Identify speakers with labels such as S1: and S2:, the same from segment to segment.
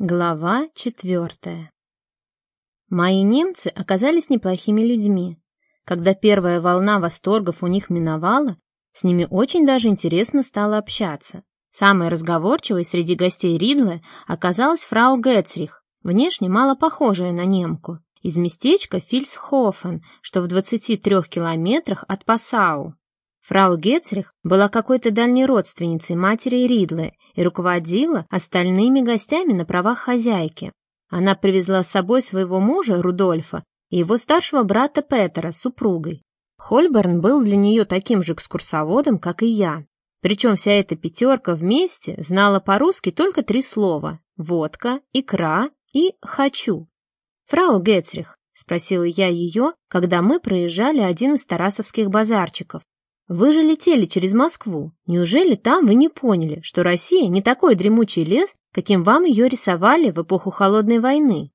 S1: Глава четвертая Мои немцы оказались неплохими людьми. Когда первая волна восторгов у них миновала, с ними очень даже интересно стало общаться. Самой разговорчивой среди гостей Ридла оказалась фрау Гетцрих, внешне мало похожая на немку, из местечка Фильсхофен, что в 23 километрах от Пасау. Фрау Гетцрих была какой-то дальней родственницей матери Ридлы и руководила остальными гостями на правах хозяйки. Она привезла с собой своего мужа Рудольфа и его старшего брата Петера с супругой. Хольберн был для нее таким же экскурсоводом, как и я. Причем вся эта пятерка вместе знала по-русски только три слова – водка, икра и «хочу». «Фрау Гетцрих», — спросила я ее, когда мы проезжали один из тарасовских базарчиков, вы же летели через Москву. Неужели там вы не поняли, что Россия не такой дремучий лес, каким вам ее рисовали в эпоху Холодной войны?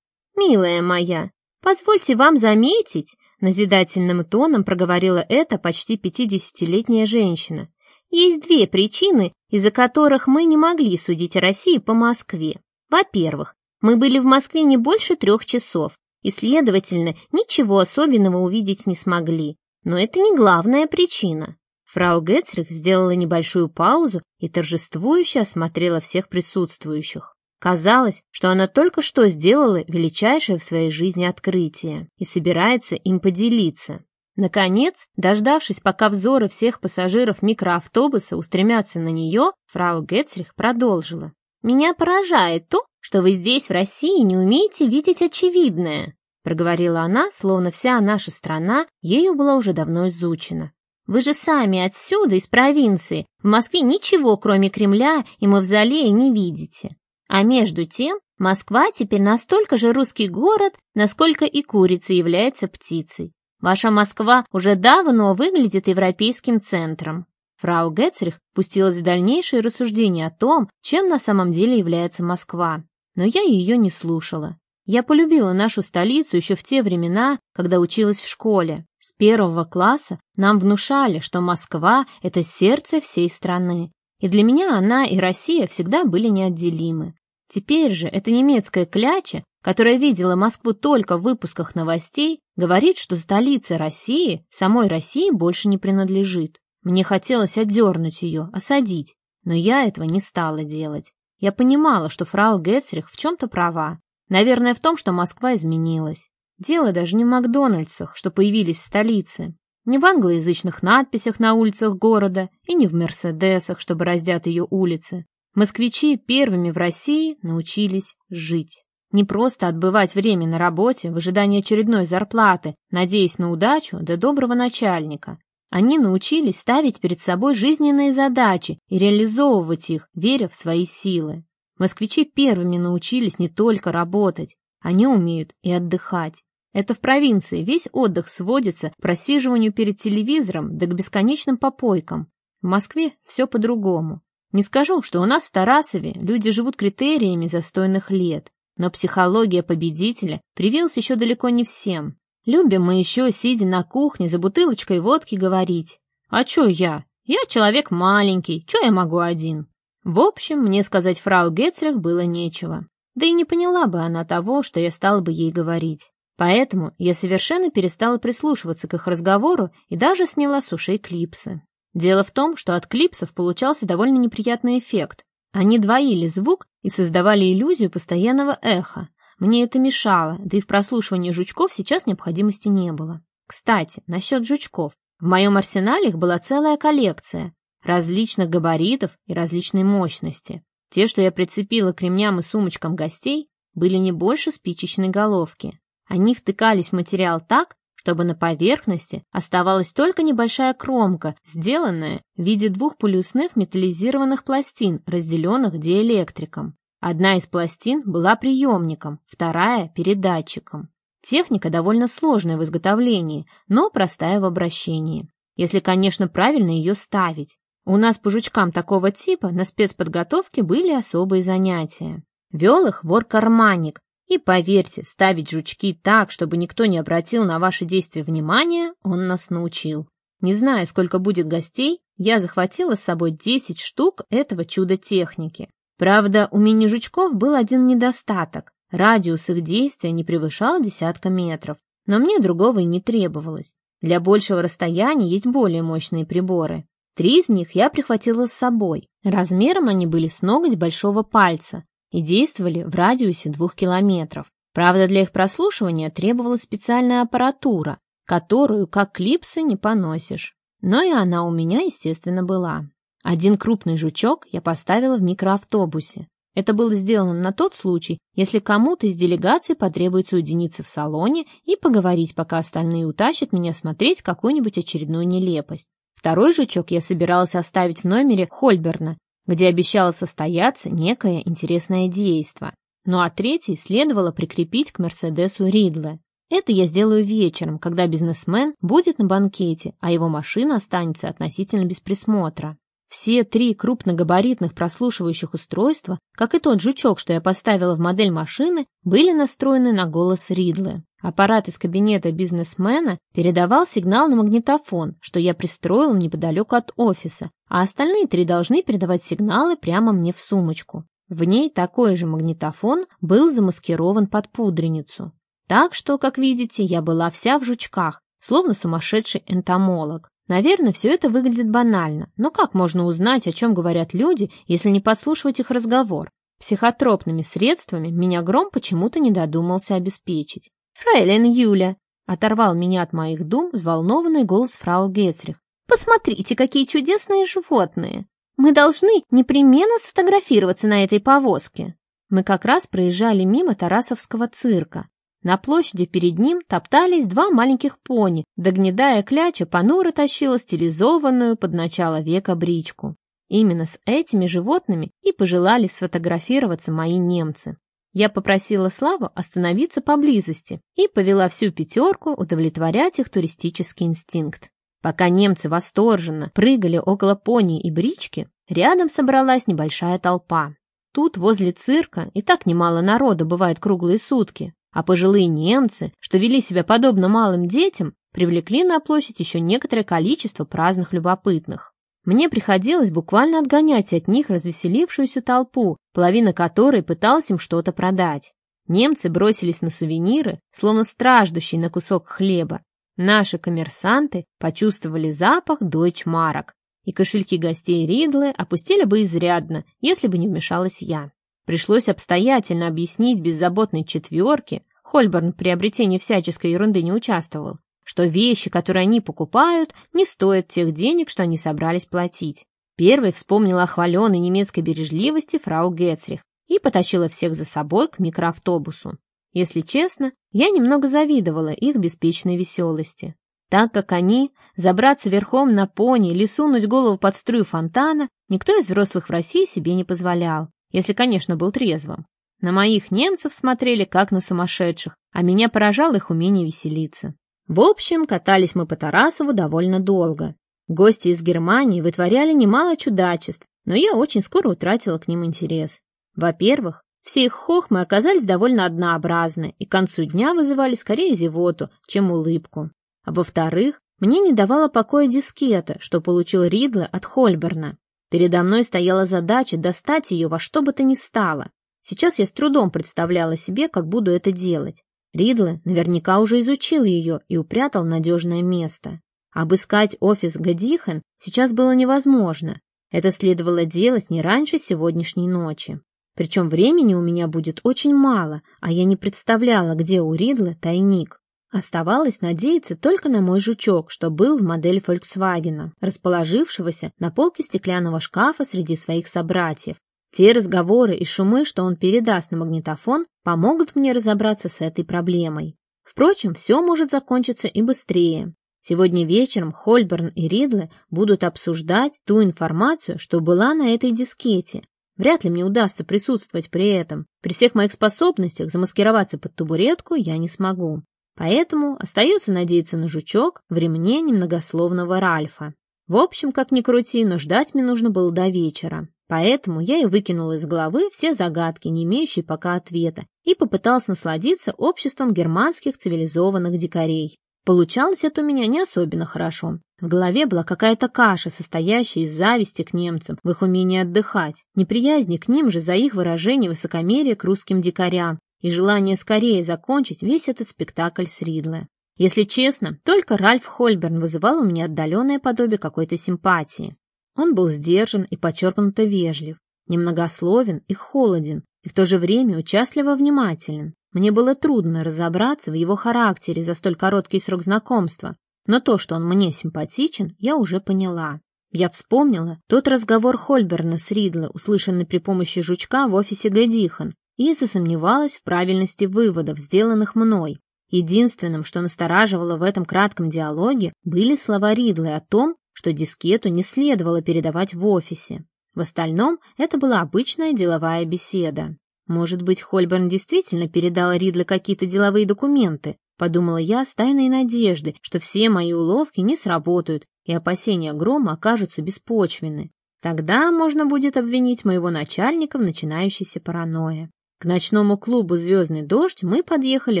S1: Милая моя, позвольте вам заметить, назидательным тоном проговорила эта почти пятидесятилетняя женщина. Есть две причины, из-за которых мы не могли судить о России по Москве. Во-первых, мы были в Москве не больше трех часов, и, следовательно, ничего особенного увидеть не смогли. Но это не главная причина. Фрау Гетцрих сделала небольшую паузу и торжествующе осмотрела всех присутствующих. Казалось, что она только что сделала величайшее в своей жизни открытие и собирается им поделиться. Наконец, дождавшись, пока взоры всех пассажиров микроавтобуса устремятся на нее, фрау Гетцрих продолжила. «Меня поражает то, что вы здесь, в России, не умеете видеть очевидное проговорила она, словно вся наша страна ею была уже давно изучена. Вы же сами отсюда, из провинции. В Москве ничего, кроме Кремля и мавзолея, не видите. А между тем, Москва теперь настолько же русский город, насколько и курица является птицей. Ваша Москва уже давно выглядит европейским центром. Фрау Гетцрих пустилась в дальнейшие рассуждения о том, чем на самом деле является Москва. Но я ее не слушала. Я полюбила нашу столицу еще в те времена, когда училась в школе. С первого класса нам внушали, что Москва — это сердце всей страны. И для меня она и Россия всегда были неотделимы. Теперь же эта немецкая кляча, которая видела Москву только в выпусках новостей, говорит, что столица России самой России больше не принадлежит. Мне хотелось отдернуть ее, осадить, но я этого не стала делать. Я понимала, что фрау Гетцрих в чем-то права, Наверное, в том, что Москва изменилась. Дело даже не в Макдональдсах, что появились в столице, не в англоязычных надписях на улицах города и не в Мерседесах, чтобы раздят ее улицы. Москвичи первыми в России научились жить. Не просто отбывать время на работе в ожидании очередной зарплаты, надеясь на удачу до доброго начальника. Они научились ставить перед собой жизненные задачи и реализовывать их, веря в свои силы. Москвичи первыми научились не только работать, они умеют и отдыхать. Это в провинции весь отдых сводится к просиживанию перед телевизором да к бесконечным попойкам. В Москве все по-другому. Не скажу, что у нас в Тарасове люди живут критериями застойных лет, но психология победителя привилась еще далеко не всем. Любим мы еще, сидя на кухне за бутылочкой водки, говорить. «А чё я? Я человек маленький, чё я могу один?» В общем, мне сказать фрау Гетцрих было нечего. Да и не поняла бы она того, что я стала бы ей говорить. Поэтому я совершенно перестала прислушиваться к их разговору и даже сняла с ушей клипсы. Дело в том, что от клипсов получался довольно неприятный эффект. Они двоили звук и создавали иллюзию постоянного эха. Мне это мешало, да и в прослушивании жучков сейчас необходимости не было. Кстати, насчет жучков. В моем арсенале их была целая коллекция, различных габаритов и различной мощности. Те, что я прицепила к ремням и сумочкам гостей, были не больше спичечной головки. Они втыкались в материал так, чтобы на поверхности оставалась только небольшая кромка, сделанная в виде двух полюсных металлизированных пластин, разделенных диэлектриком. Одна из пластин была приемником, вторая — передатчиком. Техника довольно сложная в изготовлении, но простая в обращении. Если, конечно, правильно ее ставить. У нас по жучкам такого типа на спецподготовке были особые занятия. Вел их вор-карманник, и, поверьте, ставить жучки так, чтобы никто не обратил на ваши действия внимания, он нас научил. Не зная, сколько будет гостей, я захватила с собой 10 штук этого чуда техники. Правда, у мини-жучков был один недостаток. Радиус их действия не превышал десятка метров, но мне другого и не требовалось. Для большего расстояния есть более мощные приборы. Три из них я прихватила с собой. Размером они были с ноготь большого пальца и действовали в радиусе двух километров. Правда, для их прослушивания требовалась специальная аппаратура, которую, как клипсы, не поносишь. Но и она у меня, естественно, была. Один крупный жучок я поставила в микроавтобусе. Это было сделано на тот случай, если кому-то из делегации потребуется уединиться в салоне и поговорить, пока остальные утащат меня смотреть какую-нибудь очередную нелепость. Второй жучок я собиралась оставить в номере Хольберна, где обещало состояться некое интересное действо. Ну а третий следовало прикрепить к Мерседесу Ридле. Это я сделаю вечером, когда бизнесмен будет на банкете, а его машина останется относительно без присмотра. Все три крупногабаритных прослушивающих устройства, как и тот жучок, что я поставила в модель машины, были настроены на голос Ридле. Аппарат из кабинета бизнесмена передавал сигнал на магнитофон, что я пристроил неподалеку от офиса, а остальные три должны передавать сигналы прямо мне в сумочку. В ней такой же магнитофон был замаскирован под пудреницу. Так что, как видите, я была вся в жучках, словно сумасшедший энтомолог. Наверное, все это выглядит банально, но как можно узнать, о чем говорят люди, если не подслушивать их разговор? Психотропными средствами меня Гром почему-то не додумался обеспечить. «Фрейлин Юля!» — оторвал меня от моих дум взволнованный голос фрау Гетцрих. «Посмотрите, какие чудесные животные! Мы должны непременно сфотографироваться на этой повозке!» Мы как раз проезжали мимо Тарасовского цирка. На площади перед ним топтались два маленьких пони, догнедая кляча понуро тащила стилизованную под начало века бричку. Именно с этими животными и пожелали сфотографироваться мои немцы. Я попросила Славу остановиться поблизости и повела всю пятерку удовлетворять их туристический инстинкт. Пока немцы восторженно прыгали около пони и брички, рядом собралась небольшая толпа. Тут, возле цирка, и так немало народа бывает круглые сутки, а пожилые немцы, что вели себя подобно малым детям, привлекли на площадь еще некоторое количество праздных любопытных. Мне приходилось буквально отгонять от них развеселившуюся толпу, половина которой пыталась им что-то продать. Немцы бросились на сувениры, словно страждущие на кусок хлеба. Наши коммерсанты почувствовали запах дойчмарок, и кошельки гостей Ридлы опустили бы изрядно, если бы не вмешалась я. Пришлось обстоятельно объяснить беззаботной четверке, Хольберн при приобретении всяческой ерунды не участвовал, что вещи, которые они покупают, не стоят тех денег, что они собрались платить. Первой вспомнила о хваленой немецкой бережливости фрау Гетцрих и потащила всех за собой к микроавтобусу. Если честно, я немного завидовала их беспечной веселости. Так как они, забраться верхом на пони или сунуть голову под струю фонтана, никто из взрослых в России себе не позволял если, конечно, был трезвым. На моих немцев смотрели как на сумасшедших, а меня поражало их умение веселиться. В общем, катались мы по Тарасову довольно долго. Гости из Германии вытворяли немало чудачеств, но я очень скоро утратила к ним интерес. Во-первых, все их хохмы оказались довольно однообразны и к концу дня вызывали скорее зевоту, чем улыбку. А во-вторых, мне не давала покоя дискета, что получил Ридле от Хольберна. Передо мной стояла задача достать ее во что бы то ни стало. Сейчас я с трудом представляла себе, как буду это делать. Ридле наверняка уже изучил ее и упрятал надежное место. Обыскать офис Гадихен сейчас было невозможно. Это следовало делать не раньше сегодняшней ночи. Причем времени у меня будет очень мало, а я не представляла, где у Ридла тайник. Оставалось надеяться только на мой жучок, что был в модели Volkswagen, расположившегося на полке стеклянного шкафа среди своих собратьев. Те разговоры и шумы, что он передаст на магнитофон, помогут мне разобраться с этой проблемой. Впрочем, все может закончиться и быстрее. Сегодня вечером Хольберн и Ридле будут обсуждать ту информацию, что была на этой дискете. Вряд ли мне удастся присутствовать при этом. При всех моих способностях замаскироваться под табуретку я не смогу. Поэтому остается надеяться на жучок в ремне немногословного Ральфа. В общем, как ни крути, но ждать мне нужно было до вечера. Поэтому я и выкинула из головы все загадки, не имеющие пока ответа, и попыталась насладиться обществом германских цивилизованных дикарей. Получалось это у меня не особенно хорошо. В голове была какая-то каша, состоящая из зависти к немцам, в их умении отдыхать, неприязни к ним же за их выражение высокомерия к русским дикарям и желание скорее закончить весь этот спектакль с Ридле. Если честно, только Ральф Хольберн вызывал у меня отдаленное подобие какой-то симпатии. Он был сдержан и подчеркнуто вежлив, немногословен и холоден, и в то же время участливо внимателен. Мне было трудно разобраться в его характере за столь короткий срок знакомства, но то, что он мне симпатичен, я уже поняла. Я вспомнила тот разговор Хольберна с Ридло, услышанный при помощи жучка в офисе Гадихан, и засомневалась в правильности выводов, сделанных мной. Единственным, что настораживало в этом кратком диалоге, были слова Ридлы о том, что дискету не следовало передавать в офисе. В остальном это была обычная деловая беседа. Может быть, Хольберн действительно передал Ридле какие-то деловые документы, подумала я с тайной надеждой, что все мои уловки не сработают и опасения Грома окажутся беспочвенны. Тогда можно будет обвинить моего начальника в начинающейся паранойе. К ночному клубу «Звездный дождь» мы подъехали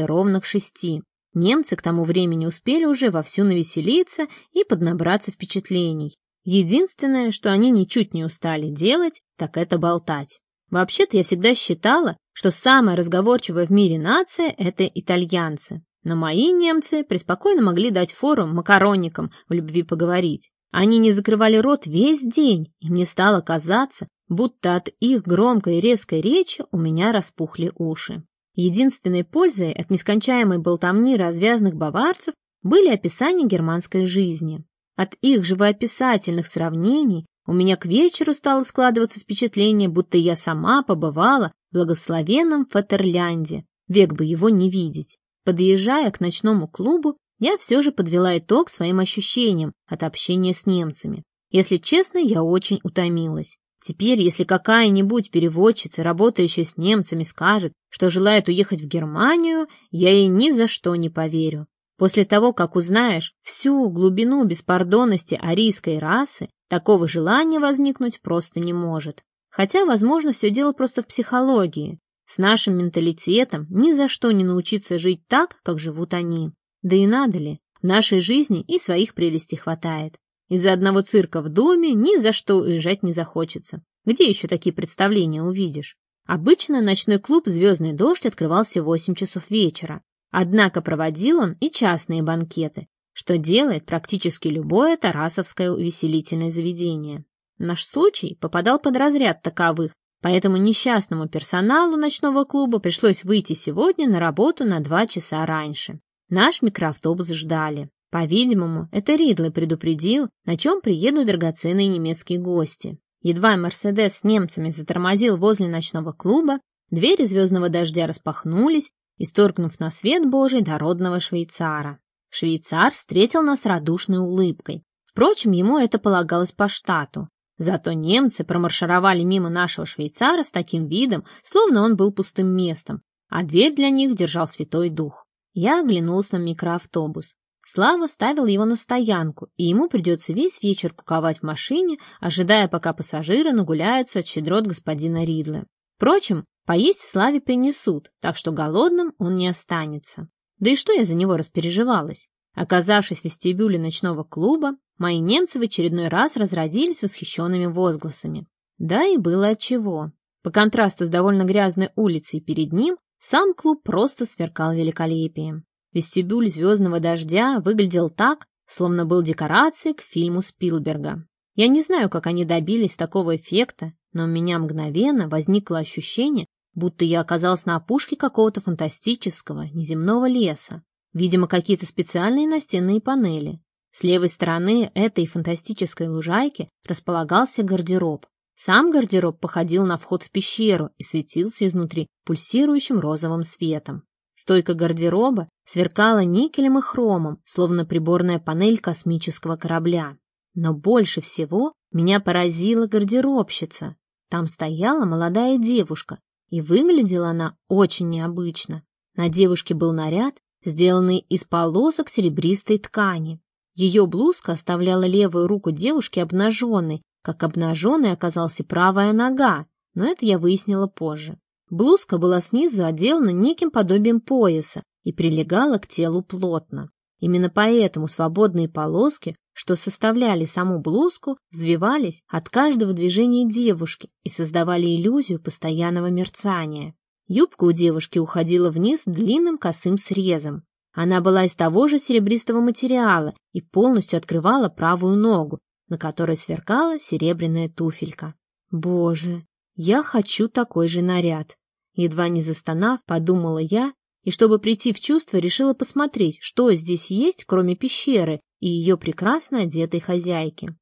S1: ровно к шести. Немцы к тому времени успели уже вовсю навеселиться и поднабраться впечатлений. Единственное, что они ничуть не устали делать, так это болтать. Вообще-то я всегда считала, что самая разговорчивая в мире нация – это итальянцы. Но мои немцы преспокойно могли дать форум макаронникам в любви поговорить. Они не закрывали рот весь день, и мне стало казаться, будто от их громкой и резкой речи у меня распухли уши. Единственной пользой от нескончаемой болтовни развязных баварцев были описания германской жизни. От их живоописательных сравнений у меня к вечеру стало складываться впечатление, будто я сама побывала в благословенном Фатерлянде, век бы его не видеть. Подъезжая к ночному клубу, я все же подвела итог своим ощущениям от общения с немцами. Если честно, я очень утомилась. Теперь, если какая-нибудь переводчица, работающая с немцами, скажет, что желает уехать в Германию, я ей ни за что не поверю. После того, как узнаешь всю глубину беспардонности арийской расы, Такого желания возникнуть просто не может. Хотя, возможно, все дело просто в психологии. С нашим менталитетом ни за что не научиться жить так, как живут они. Да и надо ли? В нашей жизни и своих прелестей хватает. Из-за одного цирка в доме ни за что уезжать не захочется. Где еще такие представления увидишь? Обычно ночной клуб «Звездный дождь» открывался в 8 часов вечера. Однако проводил он и частные банкеты, что делает практически любое тарасовское увеселительное заведение. Наш случай попадал под разряд таковых, поэтому несчастному персоналу ночного клуба пришлось выйти сегодня на работу на два часа раньше. Наш микроавтобус ждали. По-видимому, это Ридлы предупредил, на чем приедут драгоценные немецкие гости. Едва Мерседес с немцами затормозил возле ночного клуба, двери звездного дождя распахнулись, исторгнув на свет Божий дородного швейцара. Швейцар встретил нас радушной улыбкой. Впрочем, ему это полагалось по штату. Зато немцы промаршировали мимо нашего швейцара с таким видом, словно он был пустым местом, а дверь для них держал Святой Дух. Я оглянулся на микроавтобус. Слава ставил его на стоянку, и ему придется весь вечер куковать в машине, ожидая, пока пассажиры нагуляются от щедрот господина Ридла. Впрочем, поесть Славе принесут, так что голодным он не останется. Да и что я за него распереживалась? Оказавшись в вестибюле ночного клуба, мои немцы в очередной раз разродились восхищенными возгласами. Да и было отчего. По контрасту с довольно грязной улицей перед ним, сам клуб просто сверкал великолепием. Вестибюль «Звездного дождя» выглядел так, словно был декорацией к фильму Спилберга. Я не знаю, как они добились такого эффекта, но у меня мгновенно возникло ощущение, будто я оказалась на опушке какого-то фантастического, неземного леса. Видимо, какие-то специальные настенные панели. С левой стороны этой фантастической лужайки располагался гардероб. Сам гардероб походил на вход в пещеру и светился изнутри пульсирующим розовым светом. Стойка гардероба сверкала никелем и хромом, словно приборная панель космического корабля. Но больше всего меня поразила гардеробщица. Там стояла молодая девушка и выглядела она очень необычно. На девушке был наряд, сделанный из полосок серебристой ткани. Ее блузка оставляла левую руку девушки обнаженной, как обнаженной оказалась и правая нога, но это я выяснила позже. Блузка была снизу отделана неким подобием пояса и прилегала к телу плотно. Именно поэтому свободные полоски, что составляли саму блузку, взвивались от каждого движения девушки и создавали иллюзию постоянного мерцания. Юбка у девушки уходила вниз длинным косым срезом. Она была из того же серебристого материала и полностью открывала правую ногу, на которой сверкала серебряная туфелька. Боже, я хочу такой же наряд. Едва не застонав, подумала я, и чтобы прийти в чувство, решила посмотреть, что здесь есть, кроме пещеры и ее прекрасно одетой хозяйки.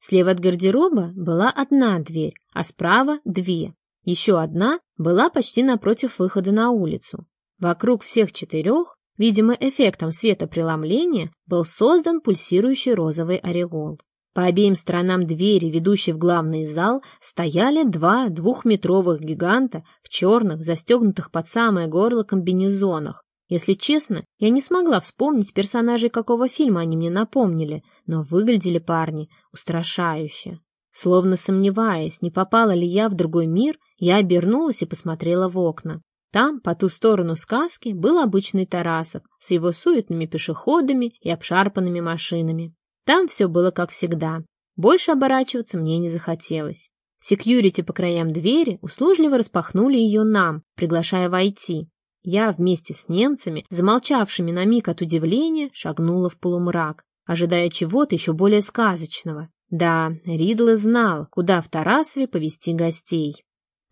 S1: Слева от гардероба была одна дверь, а справа — две. Еще одна была почти напротив выхода на улицу. Вокруг всех четырех, видимо, эффектом светопреломления, был создан пульсирующий розовый ореол. По обеим сторонам двери, ведущей в главный зал, стояли два двухметровых гиганта в черных, застегнутых под самое горло комбинезонах. Если честно, я не смогла вспомнить персонажей какого фильма они мне напомнили, но выглядели парни устрашающе. Словно сомневаясь, не попала ли я в другой мир, я обернулась и посмотрела в окна. Там, по ту сторону сказки, был обычный Тарасов с его суетными пешеходами и обшарпанными машинами. Там все было как всегда. Больше оборачиваться мне не захотелось. Секьюрити по краям двери услужливо распахнули ее нам, приглашая войти. Я вместе с немцами, замолчавшими на миг от удивления, шагнула в полумрак, ожидая чего-то еще более сказочного. Да, Ридл знал, куда в Тарасове повести гостей.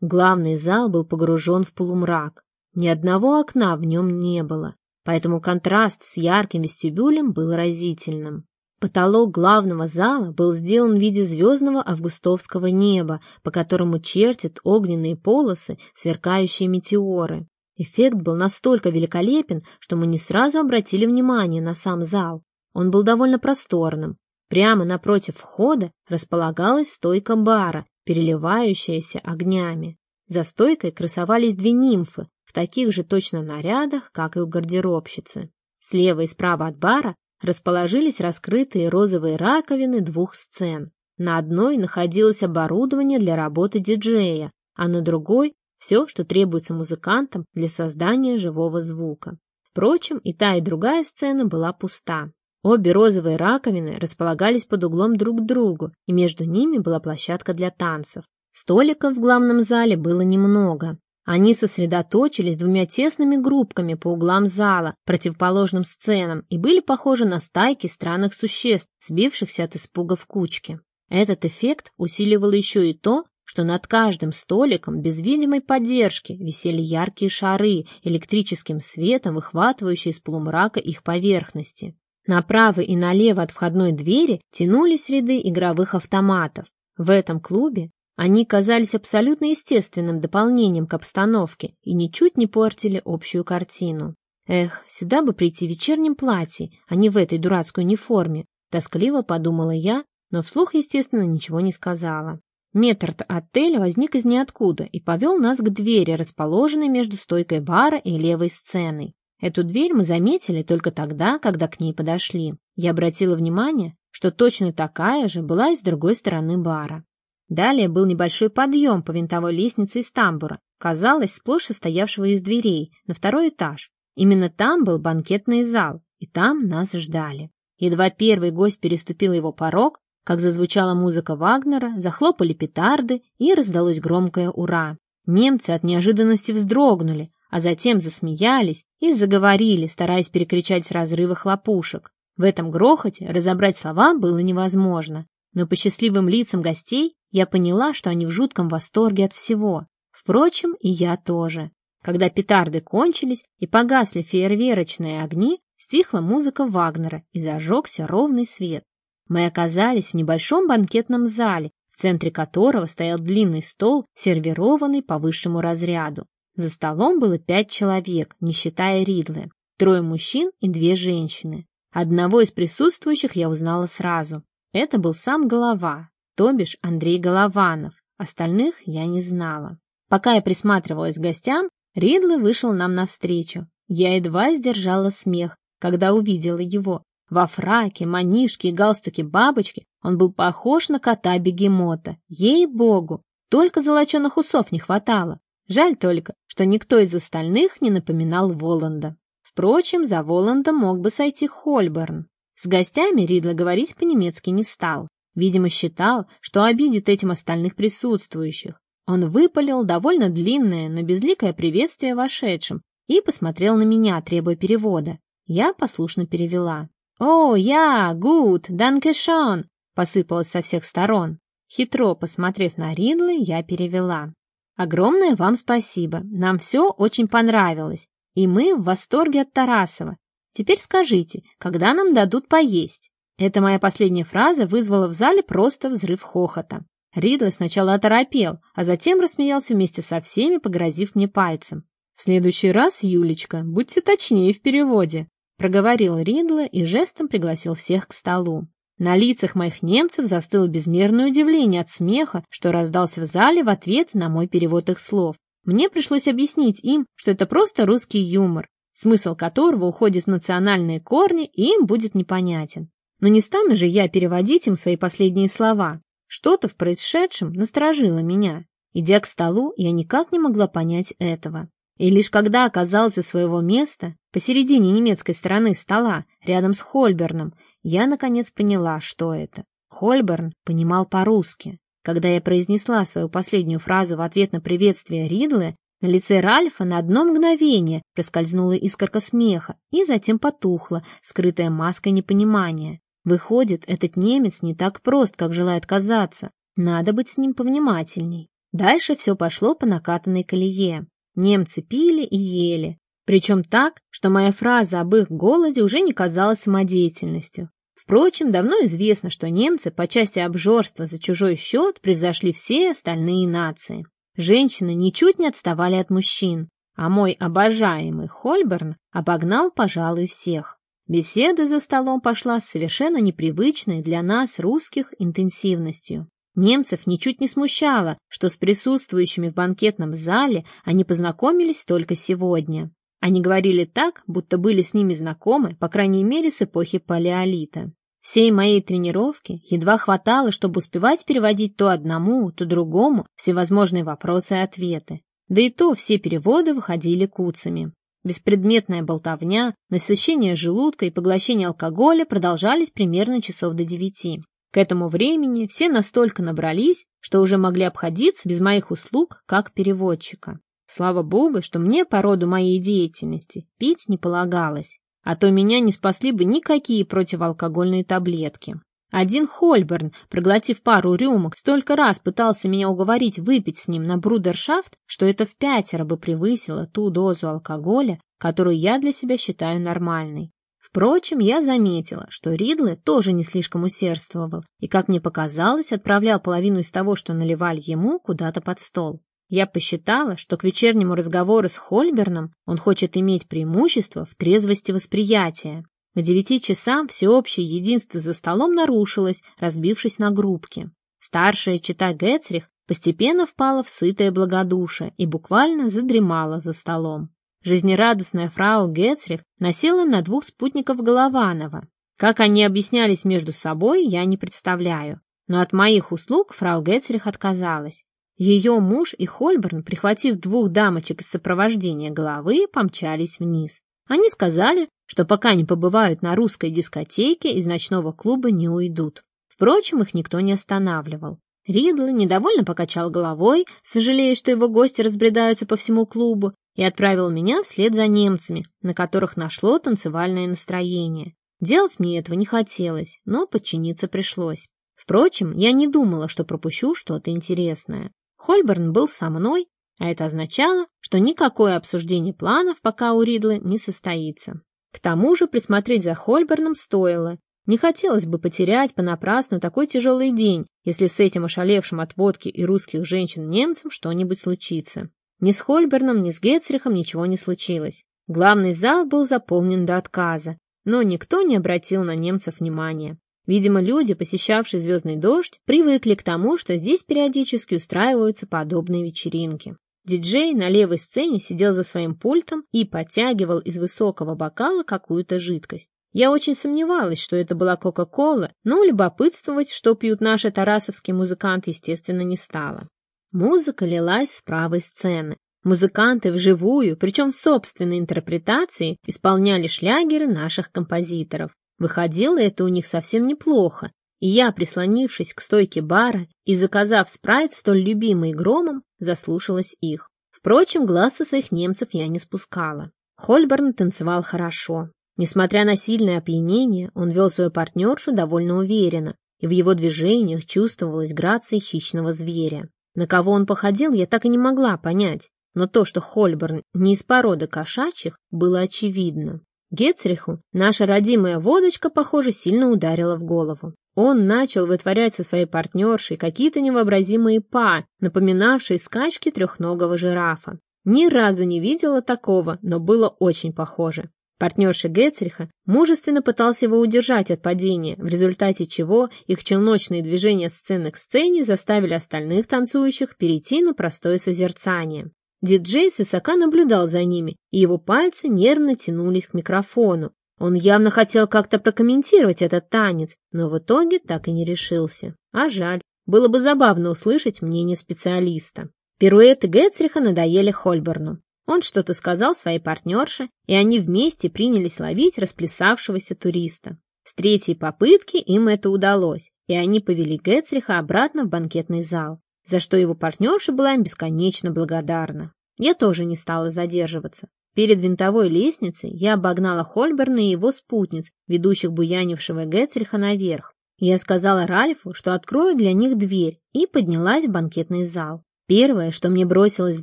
S1: Главный зал был погружен в полумрак. Ни одного окна в нем не было, поэтому контраст с ярким вестибюлем был разительным. Потолок главного зала был сделан в виде звездного августовского неба, по которому чертят огненные полосы, сверкающие метеоры. Эффект был настолько великолепен, что мы не сразу обратили внимание на сам зал. Он был довольно просторным. Прямо напротив входа располагалась стойка бара, переливающаяся огнями. За стойкой красовались две нимфы в таких же точно нарядах, как и у гардеробщицы. Слева и справа от бара расположились раскрытые розовые раковины двух сцен. На одной находилось оборудование для работы диджея, а на другой — все, что требуется музыкантам для создания живого звука. Впрочем, и та, и другая сцена была пуста. Обе розовые раковины располагались под углом друг к другу, и между ними была площадка для танцев. Столиков в главном зале было немного. Они сосредоточились двумя тесными группками по углам зала, противоположным сценам, и были похожи на стайки странных существ, сбившихся от испуга в кучке. Этот эффект усиливал еще и то, что над каждым столиком без видимой поддержки висели яркие шары, электрическим светом выхватывающие из полумрака их поверхности. Направо и налево от входной двери тянулись ряды игровых автоматов. В этом клубе они казались абсолютно естественным дополнением к обстановке и ничуть не портили общую картину. Эх, сюда бы прийти в вечернем платье, а не в этой дурацкой униформе, тоскливо подумала я, но вслух, естественно, ничего не сказала. Метрд отеля возник из ниоткуда и повел нас к двери, расположенной между стойкой бара и левой сценой. Эту дверь мы заметили только тогда, когда к ней подошли. Я обратила внимание, что точно такая же была и с другой стороны бара. Далее был небольшой подъем по винтовой лестнице из тамбура, казалось, сплошь состоявшего из дверей, на второй этаж. Именно там был банкетный зал, и там нас ждали. Едва первый гость переступил его порог, как зазвучала музыка Вагнера, захлопали петарды и раздалось громкое «Ура!». Немцы от неожиданности вздрогнули, а затем засмеялись и заговорили, стараясь перекричать с разрыва хлопушек. В этом грохоте разобрать слова было невозможно, но по счастливым лицам гостей я поняла, что они в жутком восторге от всего. Впрочем, и я тоже. Когда петарды кончились и погасли фейерверочные огни, стихла музыка Вагнера и зажегся ровный свет. Мы оказались в небольшом банкетном зале, в центре которого стоял длинный стол, сервированный по высшему разряду. За столом было пять человек, не считая Ридлы. Трое мужчин и две женщины. Одного из присутствующих я узнала сразу. Это был сам голова, то бишь Андрей Голованов. Остальных я не знала. Пока я присматривалась к гостям, Ридли вышел нам навстречу. Я едва сдержала смех, когда увидела его. Во фраке, манишке и галстуке бабочки он был похож на кота-бегемота. Ей-богу! Только золоченых усов не хватало. Жаль только, что никто из остальных не напоминал Воланда Впрочем, за Воландом мог бы сойти Хольберн. С гостями Ридла говорить по-немецки не стал. Видимо, считал, что обидит этим остальных присутствующих. Он выпалил довольно длинное, но безликое приветствие вошедшим и посмотрел на меня, требуя перевода. Я послушно перевела. «О, я, гуд, данкешон!» посыпалось со всех сторон. Хитро посмотрев на Ридла, я перевела. «Огромное вам спасибо, нам все очень понравилось, и мы в восторге от Тарасова. Теперь скажите, когда нам дадут поесть?» Эта моя последняя фраза вызвала в зале просто взрыв хохота. Ридл сначала оторопел, а затем рассмеялся вместе со всеми, погрозив мне пальцем. «В следующий раз, Юлечка, будьте точнее в переводе», — проговорил Ридла и жестом пригласил всех к столу. На лицах моих немцев застыло безмерное удивление от смеха, что раздался в зале в ответ на мой перевод их слов. Мне пришлось объяснить им, что это просто русский юмор, смысл которого уходит в национальные корни и им будет непонятен. Но не стану же я переводить им свои последние слова. Что-то в происшедшем насторожило меня. Идя к столу, я никак не могла понять этого. И лишь когда оказалась у своего места, посередине немецкой стороны стола, рядом с Хольберном, я наконец поняла, что это. Хольберн понимал по-русски. Когда я произнесла свою последнюю фразу в ответ на приветствие Ридле, на лице Ральфа на одно мгновение проскользнула искорка смеха и затем потухла, скрытая маской непонимания. Выходит, этот немец не так прост, как желает казаться. Надо быть с ним повнимательней. Дальше все пошло по накатанной колее. Немцы пили и ели. Причем так, что моя фраза об их голоде уже не казалась самодеятельностью. Впрочем, давно известно, что немцы по части обжорства за чужой счет превзошли все остальные нации. Женщины ничуть не отставали от мужчин, а мой обожаемый Хольберн обогнал, пожалуй, всех. Беседа за столом пошла с совершенно непривычной для нас, русских, интенсивностью. Немцев ничуть не смущало, что с присутствующими в банкетном зале они познакомились только сегодня. Они говорили так, будто были с ними знакомы, по крайней мере, с эпохи палеолита. Всей моей тренировки едва хватало, чтобы успевать переводить то одному, то другому всевозможные вопросы и ответы. Да и то все переводы выходили куцами. Беспредметная болтовня, насыщение желудка и поглощение алкоголя продолжались примерно часов до девяти. К этому времени все настолько набрались, что уже могли обходиться без моих услуг как переводчика. Слава богу, что мне по роду моей деятельности пить не полагалось, а то меня не спасли бы никакие противоалкогольные таблетки. Один Хольберн, проглотив пару рюмок, столько раз пытался меня уговорить выпить с ним на брудершафт, что это в пятеро бы превысило ту дозу алкоголя, которую я для себя считаю нормальной. Впрочем, я заметила, что Ридле тоже не слишком усердствовал и, как мне показалось, отправлял половину из того, что наливали ему, куда-то под стол. Я посчитала, что к вечернему разговору с Хольберном он хочет иметь преимущество в трезвости восприятия. К девяти часам всеобщее единство за столом нарушилось, разбившись на группки. Старшая чита Гетцрих постепенно впала в сытое благодушие и буквально задремала за столом. Жизнерадостная фрау Гетцрих носила на двух спутников Голованова. Как они объяснялись между собой, я не представляю. Но от моих услуг фрау Гетцрих отказалась. Ее муж и Хольберн, прихватив двух дамочек из сопровождения головы, помчались вниз. Они сказали, что пока не побывают на русской дискотеке, из ночного клуба не уйдут. Впрочем, их никто не останавливал. Ридл недовольно покачал головой, сожалея, что его гости разбредаются по всему клубу, и отправил меня вслед за немцами, на которых нашло танцевальное настроение. Делать мне этого не хотелось, но подчиниться пришлось. Впрочем, я не думала, что пропущу что-то интересное. Хольберн был со мной, а это означало, что никакое обсуждение планов пока у Ридла не состоится. К тому же присмотреть за Хольберном стоило. Не хотелось бы потерять понапрасну такой тяжелый день, если с этим ошалевшим от водки и русских женщин немцем что-нибудь случится. Ни с Хольберном, ни с Гетцрихом ничего не случилось. Главный зал был заполнен до отказа, но никто не обратил на немцев внимания. Видимо, люди, посещавшие «Звездный дождь», привыкли к тому, что здесь периодически устраиваются подобные вечеринки. Диджей на левой сцене сидел за своим пультом и подтягивал из высокого бокала какую-то жидкость. Я очень сомневалась, что это была Кока-Кола, но любопытствовать, что пьют наши тарасовские музыканты, естественно, не стало. Музыка лилась с правой сцены. Музыканты вживую, причем в собственной интерпретации, исполняли шлягеры наших композиторов. Выходило это у них совсем неплохо, и я, прислонившись к стойке бара и заказав спрайт, столь любимый громом, заслушалась их. Впрочем, глаз со своих немцев я не спускала. Хольберн танцевал хорошо. Несмотря на сильное опьянение, он вел свою партнершу довольно уверенно, и в его движениях чувствовалась грация хищного зверя. На кого он походил, я так и не могла понять, но то, что Хольберн не из породы кошачьих, было очевидно. Гетцриху наша родимая водочка, похоже, сильно ударила в голову. Он начал вытворять со своей партнершей какие-то невообразимые па, напоминавшие скачки трехногого жирафа. Ни разу не видела такого, но было очень похоже. Партнерша Гетцриха мужественно пытался его удержать от падения, в результате чего их челночные движения сцены к сцене заставили остальных танцующих перейти на простое созерцание. Диджей свысока наблюдал за ними, и его пальцы нервно тянулись к микрофону. Он явно хотел как-то прокомментировать этот танец, но в итоге так и не решился. А жаль, было бы забавно услышать мнение специалиста. Пируэты Гетцриха надоели Хольберну. Он что-то сказал своей партнерше, и они вместе принялись ловить расплясавшегося туриста. С третьей попытки им это удалось, и они повели Гетцриха обратно в банкетный зал за что его партнерша была им бесконечно благодарна. Я тоже не стала задерживаться. Перед винтовой лестницей я обогнала Хольберна и его спутниц, ведущих буянившего Гетцриха наверх. Я сказала Ральфу, что открою для них дверь, и поднялась в банкетный зал. Первое, что мне бросилось в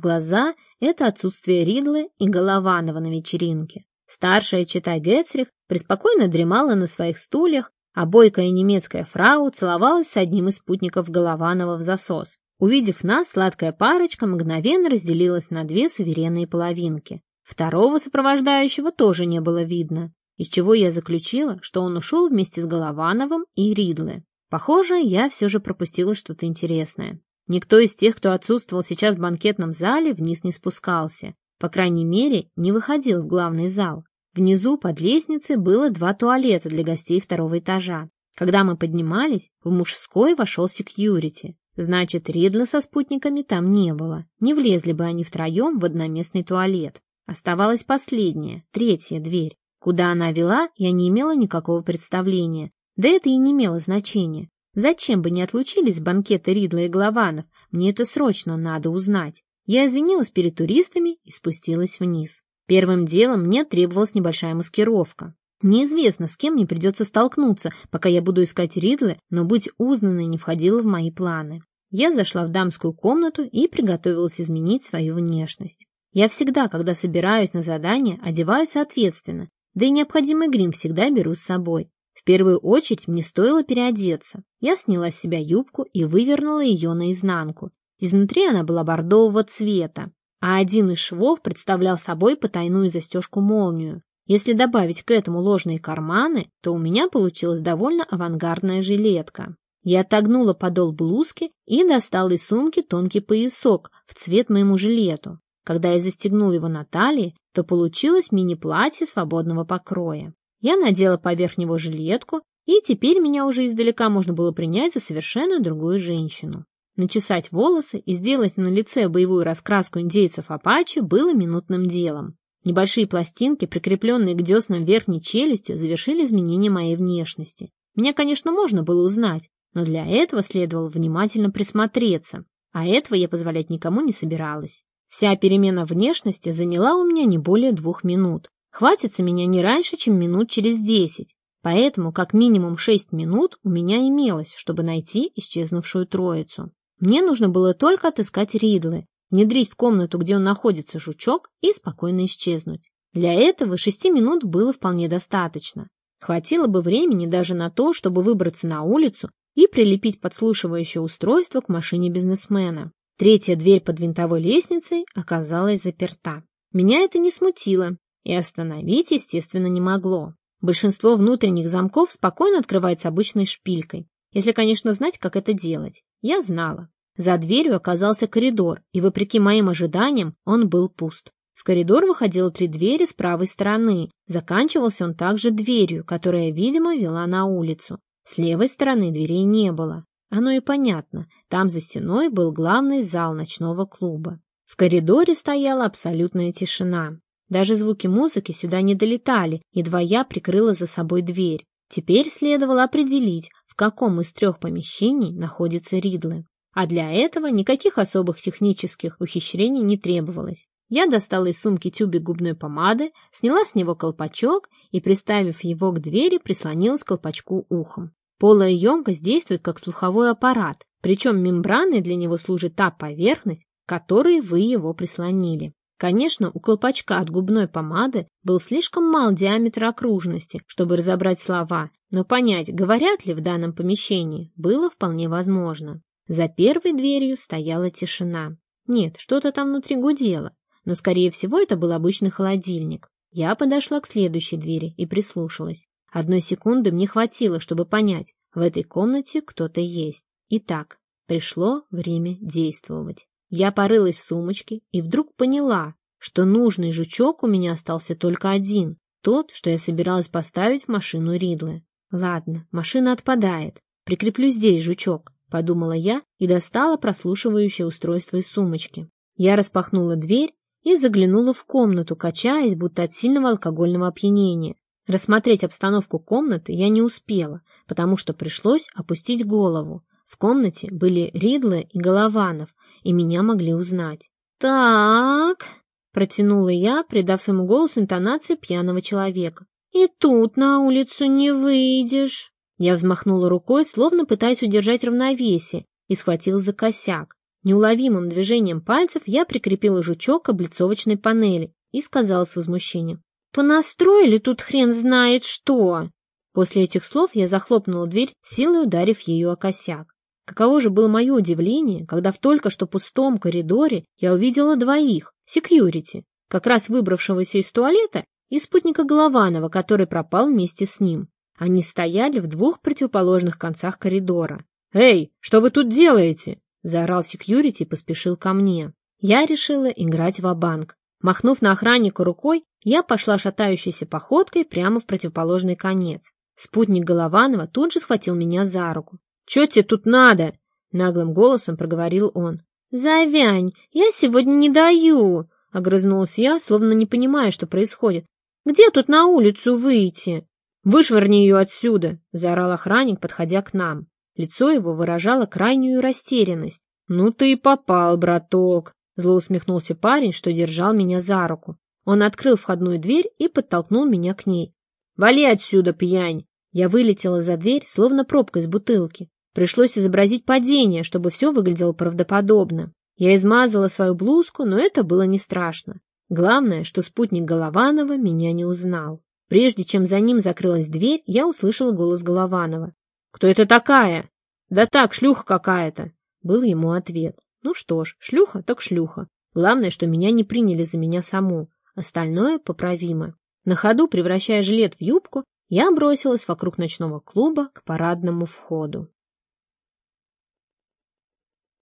S1: глаза, это отсутствие Ридлы и Голованова на вечеринке. Старшая читай Гетцрих преспокойно дремала на своих стульях, а бойкая немецкая фрау целовалась с одним из спутников Голованова в засос. Увидев нас, сладкая парочка мгновенно разделилась на две суверенные половинки. Второго сопровождающего тоже не было видно, из чего я заключила, что он ушел вместе с Головановым и Ридле. Похоже, я все же пропустила что-то интересное. Никто из тех, кто отсутствовал сейчас в банкетном зале, вниз не спускался. По крайней мере, не выходил в главный зал. Внизу под лестницей было два туалета для гостей второго этажа. Когда мы поднимались, в мужской вошел секьюрити. Значит, Ридла со спутниками там не было. Не влезли бы они втроем в одноместный туалет. Оставалась последняя, третья дверь. Куда она вела, я не имела никакого представления. Да это и не имело значения. Зачем бы не отлучились с банкета Ридла и Главанов? Мне это срочно надо узнать. Я извинилась перед туристами и спустилась вниз. Первым делом мне требовалась небольшая маскировка. Неизвестно, с кем мне придется столкнуться, пока я буду искать Ридлы, но быть узнанной не входило в мои планы. Я зашла в дамскую комнату и приготовилась изменить свою внешность. Я всегда, когда собираюсь на задание, одеваюсь соответственно, да и необходимый грим всегда беру с собой. В первую очередь мне стоило переодеться. Я сняла с себя юбку и вывернула ее наизнанку. Изнутри она была бордового цвета, а один из швов представлял собой потайную застежку-молнию. Если добавить к этому ложные карманы, то у меня получилась довольно авангардная жилетка. Я отогнула подол блузки и достала из сумки тонкий поясок в цвет моему жилету. Когда я застегнула его на талии, то получилось мини-платье свободного покроя. Я надела поверх него жилетку, и теперь меня уже издалека можно было принять за совершенно другую женщину. Начесать волосы и сделать на лице боевую раскраску индейцев Апачи было минутным делом. Небольшие пластинки, прикрепленные к деснам верхней челюсти, завершили изменение моей внешности. Меня, конечно, можно было узнать, но для этого следовало внимательно присмотреться, а этого я позволять никому не собиралась. Вся перемена внешности заняла у меня не более двух минут. Хватится меня не раньше, чем минут через десять, поэтому как минимум шесть минут у меня имелось, чтобы найти исчезнувшую троицу. Мне нужно было только отыскать Ридлы, внедрить в комнату, где он находится, жучок и спокойно исчезнуть. Для этого шести минут было вполне достаточно. Хватило бы времени даже на то, чтобы выбраться на улицу и прилепить подслушивающее устройство к машине бизнесмена. Третья дверь под винтовой лестницей оказалась заперта. Меня это не смутило, и остановить, естественно, не могло. Большинство внутренних замков спокойно открывается обычной шпилькой, если, конечно, знать, как это делать. Я знала. За дверью оказался коридор, и, вопреки моим ожиданиям, он был пуст. В коридор выходило три двери с правой стороны. Заканчивался он также дверью, которая, видимо, вела на улицу. С левой стороны дверей не было. Оно и понятно. Там за стеной был главный зал ночного клуба. В коридоре стояла абсолютная тишина. Даже звуки музыки сюда не долетали, едва я прикрыла за собой дверь. Теперь следовало определить, в каком из трех помещений находится Ридлы. А для этого никаких особых технических ухищрений не требовалось. Я достала из сумки тюбик губной помады, сняла с него колпачок и, приставив его к двери, прислонилась к колпачку ухом. Полая емкость действует как слуховой аппарат, причем мембраной для него служит та поверхность, к которой вы его прислонили. Конечно, у колпачка от губной помады был слишком мал диаметр окружности, чтобы разобрать слова, но понять, говорят ли в данном помещении, было вполне возможно. За первой дверью стояла тишина. Нет, что-то там внутри гудело, но, скорее всего, это был обычный холодильник. Я подошла к следующей двери и прислушалась. Одной секунды мне хватило, чтобы понять, в этой комнате кто-то есть. Итак, пришло время действовать. Я порылась в сумочке и вдруг поняла, что нужный жучок у меня остался только один, тот, что я собиралась поставить в машину Ридлы. Ладно, машина отпадает. Прикреплю здесь жучок, подумала я и достала прослушивающее устройство из сумочки. Я распахнула дверь и заглянула в комнату, качаясь, будто от сильного алкогольного опьянения. Рассмотреть обстановку комнаты я не успела, потому что пришлось опустить голову. В комнате были Ридлы и Голованов, и меня могли узнать. «Так...» — протянула я, придав своему голосу интонации пьяного человека. «И тут на улицу не выйдешь!» Я взмахнула рукой, словно пытаясь удержать равновесие, и схватил за косяк. Неуловимым движением пальцев я прикрепила жучок к облицовочной панели и сказала с возмущением. «Понастроили тут хрен знает что!» После этих слов я захлопнула дверь, силой ударив ее о косяк. Каково же было мое удивление, когда в только что пустом коридоре я увидела двоих, секьюрити, как раз выбравшегося из туалета, и спутника Голованова, который пропал вместе с ним. Они стояли в двух противоположных концах коридора. «Эй, что вы тут делаете?» Заорал секьюрити и поспешил ко мне. Я решила играть в банк Махнув на охранника рукой, я пошла шатающейся походкой прямо в противоположный конец. Спутник Голованова тут же схватил меня за руку. «Чё тебе тут надо?» — наглым голосом проговорил он. «Завянь, я сегодня не даю!» — огрызнулась я, словно не понимая, что происходит. «Где тут на улицу выйти?» «Вышвырни ее отсюда!» — заорал охранник, подходя к нам. Лицо его выражало крайнюю растерянность. «Ну ты и попал, браток!» Зло усмехнулся парень, что держал меня за руку. Он открыл входную дверь и подтолкнул меня к ней. «Вали отсюда, пьянь!» Я вылетела за дверь, словно пробка из бутылки. Пришлось изобразить падение, чтобы все выглядело правдоподобно. Я измазала свою блузку, но это было не страшно. Главное, что спутник Голованова меня не узнал. Прежде чем за ним закрылась дверь, я услышала голос Голованова. «Кто это такая?» «Да так, шлюха какая-то», — был ему ответ. «Ну что ж, шлюха так шлюха. Главное, что меня не приняли за меня саму. Остальное поправимо». На ходу, превращая жилет в юбку, я бросилась вокруг ночного клуба к парадному входу.